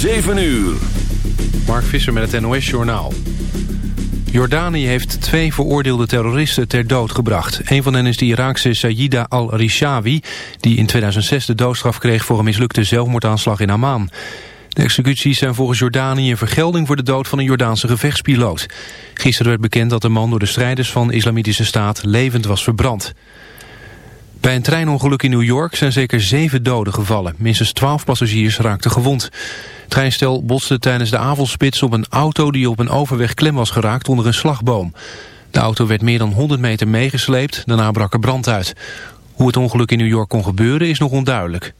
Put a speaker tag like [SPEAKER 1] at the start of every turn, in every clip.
[SPEAKER 1] 7 uur.
[SPEAKER 2] Mark Visser met het NOS-journaal. Jordanië heeft twee veroordeelde terroristen ter dood gebracht. Een van hen is de Iraakse Sayyida al-Rishawi... die in 2006 de doodstraf kreeg voor een mislukte zelfmoordaanslag in Amman. De executies zijn volgens Jordanië een vergelding voor de dood van een Jordaanse gevechtspiloot. Gisteren werd bekend dat de man door de strijders van de Islamitische Staat levend was verbrand. Bij een treinongeluk in New York zijn zeker zeven doden gevallen. Minstens twaalf passagiers raakten gewond. Treinstel botste tijdens de avondspits op een auto die op een overweg klem was geraakt onder een slagboom. De auto werd meer dan 100 meter meegesleept, daarna brak er brand uit. Hoe het ongeluk in New York kon gebeuren is nog onduidelijk.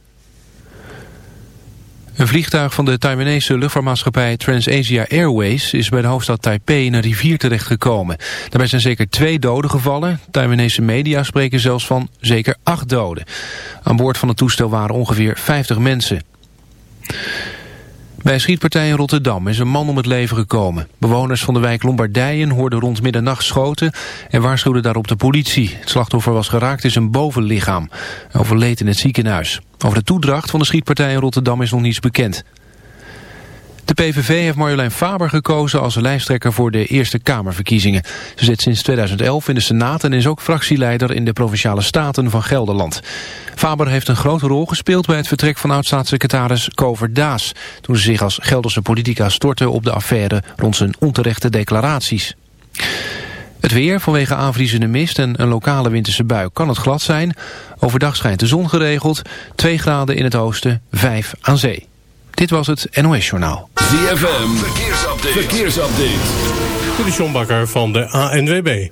[SPEAKER 2] Een vliegtuig van de Taiwanese luchtvaartmaatschappij TransAsia Airways is bij de hoofdstad Taipei in een rivier terechtgekomen. Daarbij zijn zeker twee doden gevallen. Taiwanese media spreken zelfs van zeker acht doden. Aan boord van het toestel waren ongeveer 50 mensen. Bij een schietpartij in Rotterdam is een man om het leven gekomen. Bewoners van de wijk Lombardijen hoorden rond middernacht schoten en waarschuwden daarop de politie. Het slachtoffer was geraakt in zijn bovenlichaam. Hij overleed in het ziekenhuis. Over de toedracht van de schietpartij in Rotterdam is nog niets bekend. De PVV heeft Marjolein Faber gekozen als lijsttrekker voor de Eerste Kamerverkiezingen. Ze zit sinds 2011 in de Senaat en is ook fractieleider in de Provinciale Staten van Gelderland. Faber heeft een grote rol gespeeld bij het vertrek van oud-staatssecretaris Kover Daas... toen ze zich als Gelderse politica stortte op de affaire rond zijn onterechte declaraties. Het weer, vanwege aanvriezende mist en een lokale winterse bui kan het glad zijn. Overdag schijnt de zon geregeld, 2 graden in het oosten, 5 aan zee. Dit was het NOS Journaal.
[SPEAKER 1] ZFM, verkeersupdate. verkeersupdate.
[SPEAKER 3] De Sjombakker van de ANWB.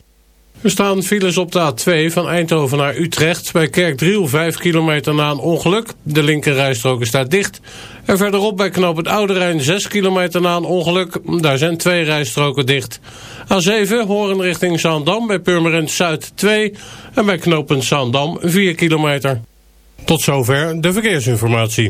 [SPEAKER 3] Er staan files op de A2 van Eindhoven naar Utrecht... bij Kerkdriel 5 kilometer na een ongeluk. De linkerrijstrook staat dicht. En verderop bij knoop het Oude Rijn 6 kilometer na een ongeluk. Daar zijn twee rijstroken dicht. A7 horen richting Zaandam bij Purmerend Zuid 2... en bij knooppunt Zaandam 4 kilometer. Tot zover de verkeersinformatie.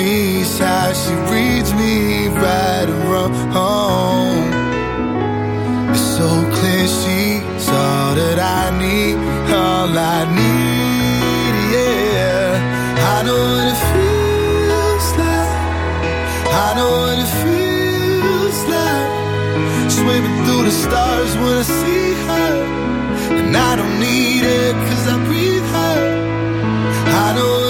[SPEAKER 4] Me, sighs, she reads me right and wrong. It's so clear she's all that I need, all I need, yeah. I know what it feels like. I know what it feels like. Swimming through the stars when I see her. And I don't need it cause I breathe her. I know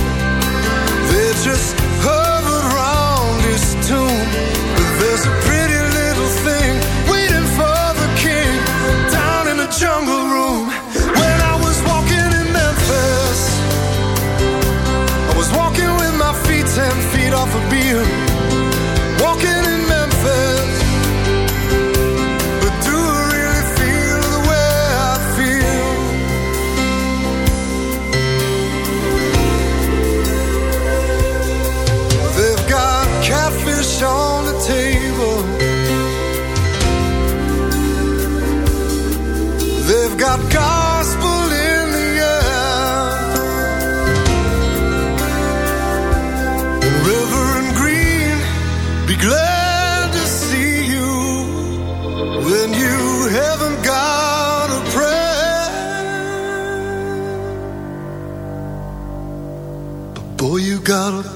[SPEAKER 5] They just his tomb. But there's a pretty little thing waiting for the king down in the jungle room.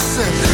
[SPEAKER 5] myself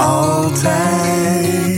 [SPEAKER 5] altijd.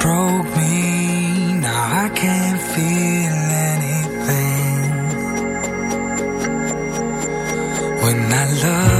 [SPEAKER 6] broke me, now I can't feel anything. When I love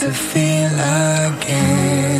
[SPEAKER 6] to feel again.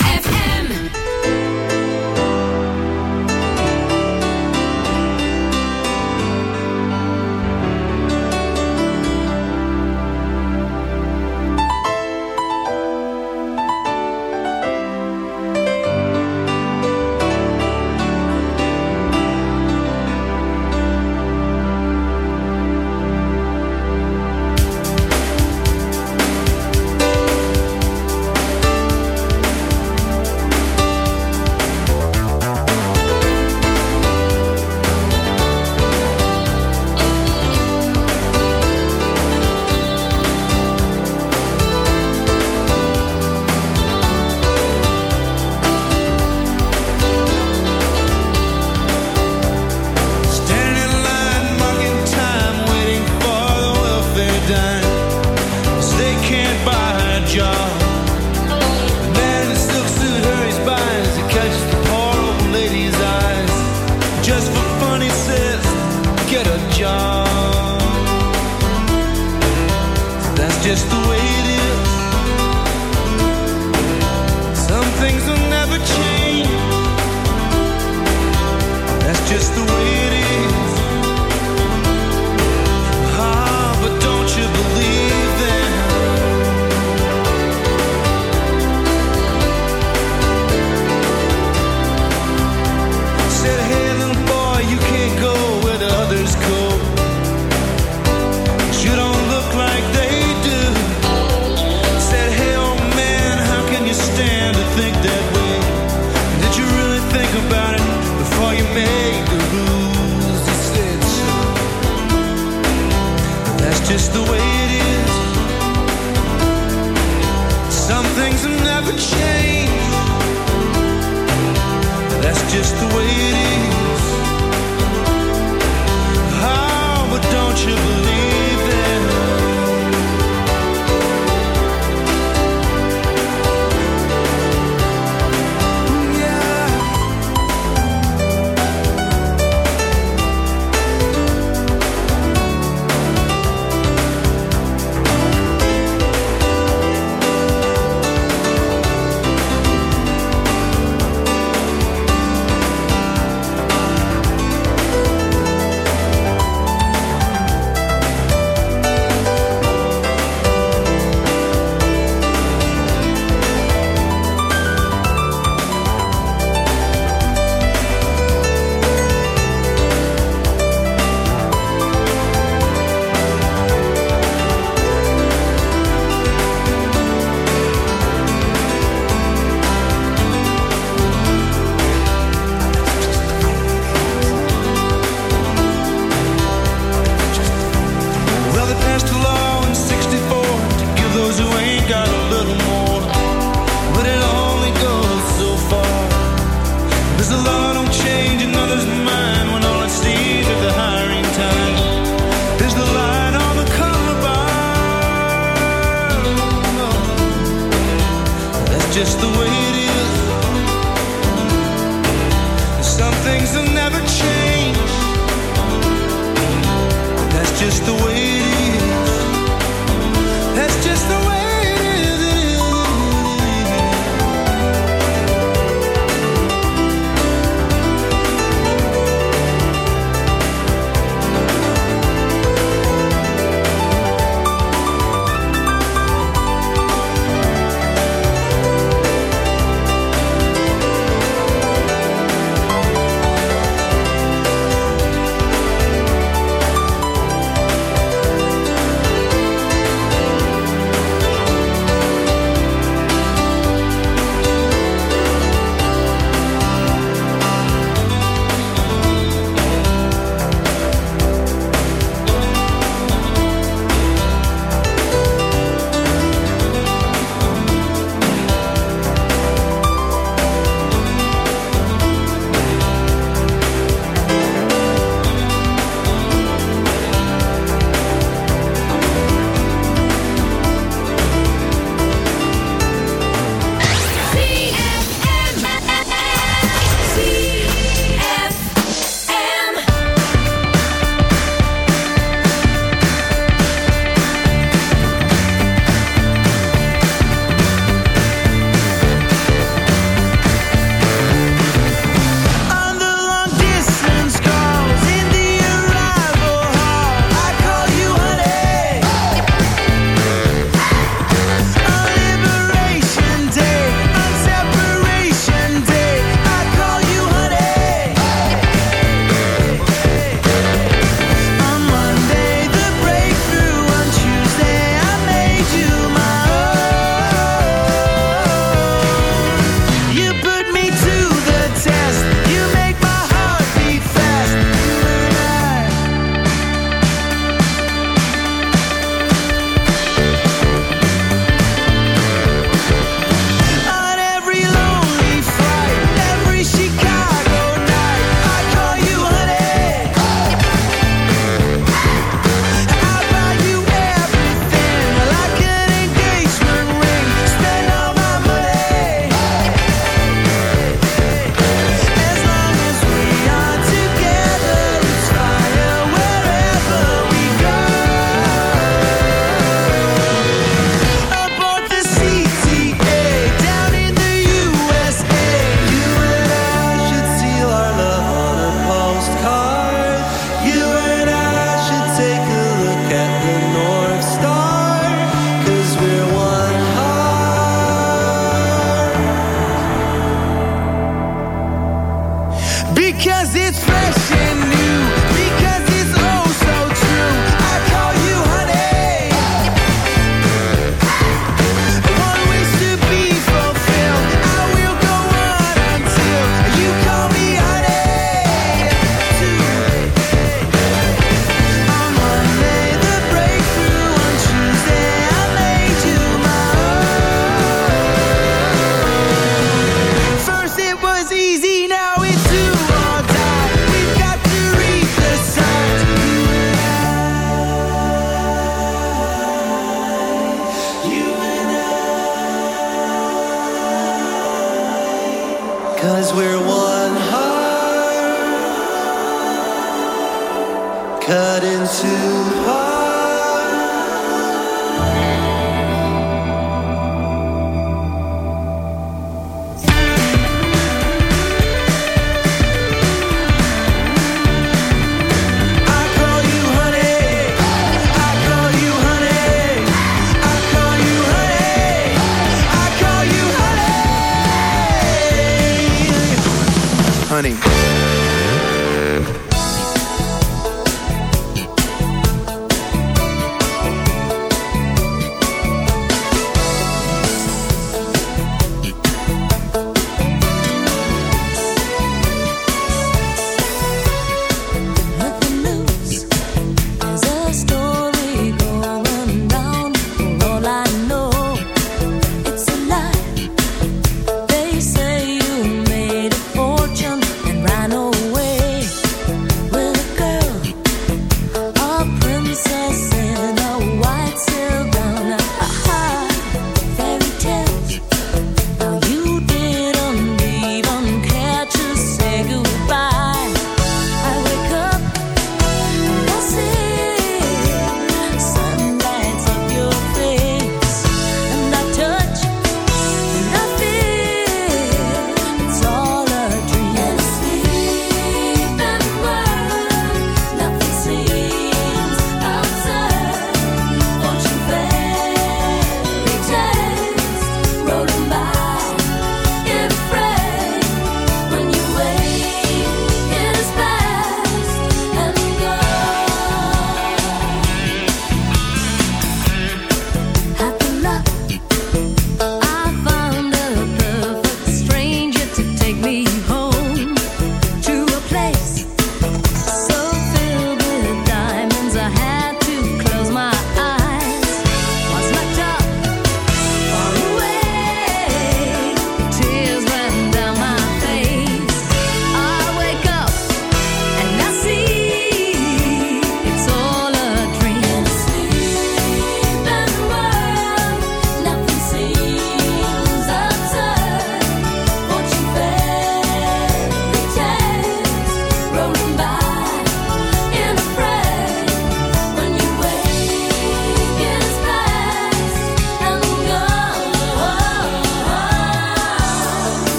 [SPEAKER 7] things have never changed.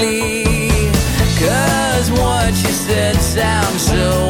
[SPEAKER 8] Cause what you said sounds so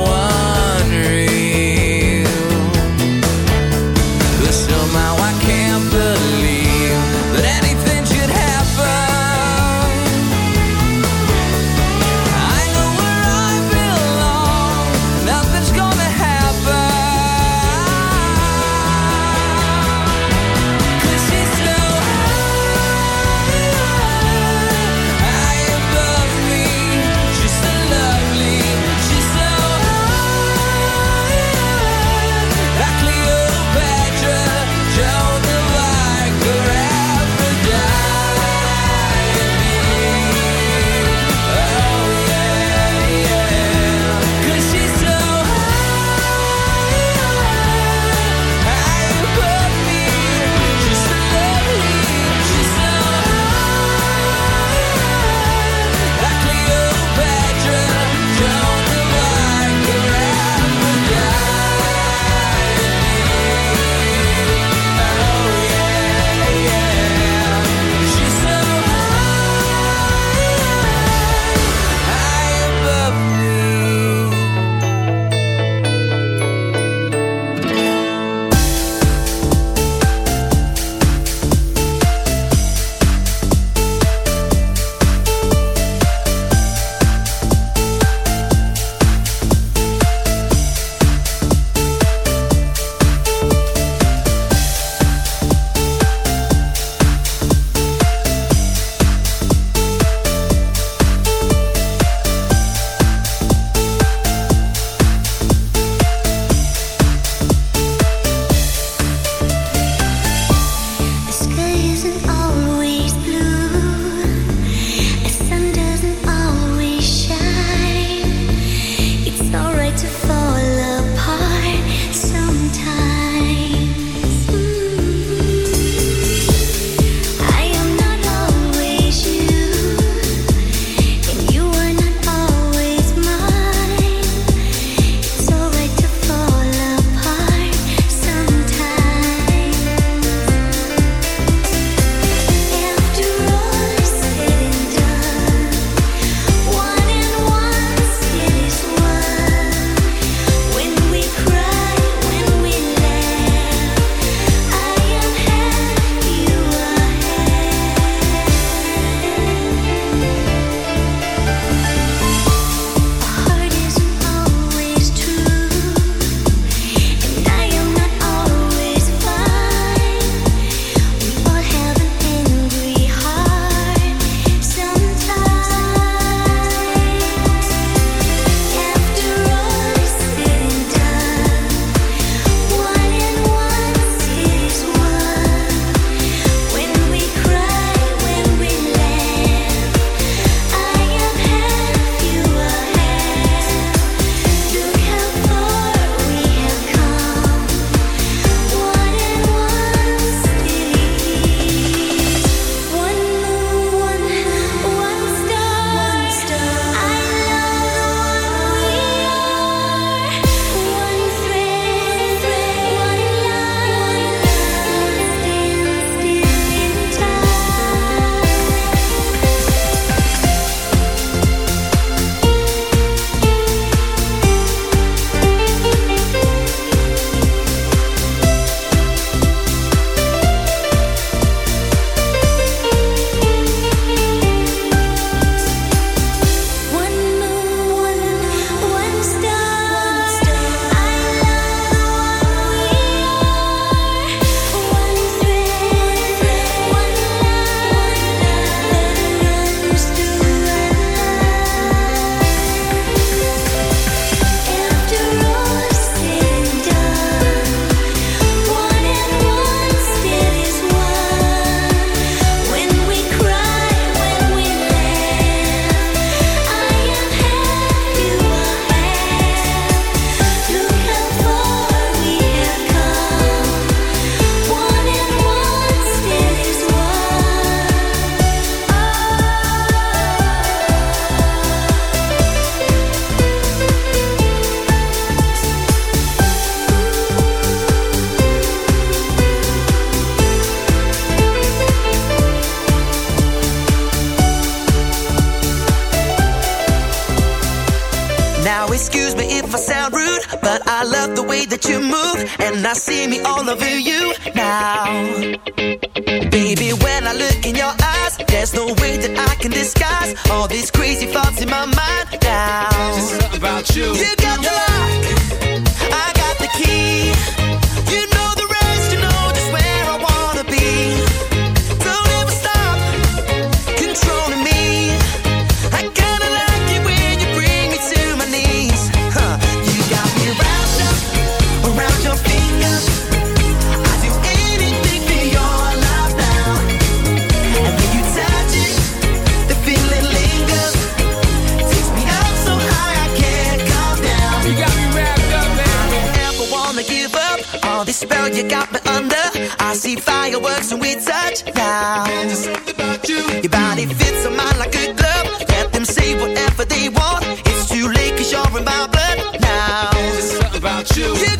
[SPEAKER 9] Baby, when I look in your eyes, there's no way that I can disguise all these crazy thoughts in my mind. body fits a mind like a glove. Let them say whatever they want. It's too late, cause you're in my blood now. There's something about you. you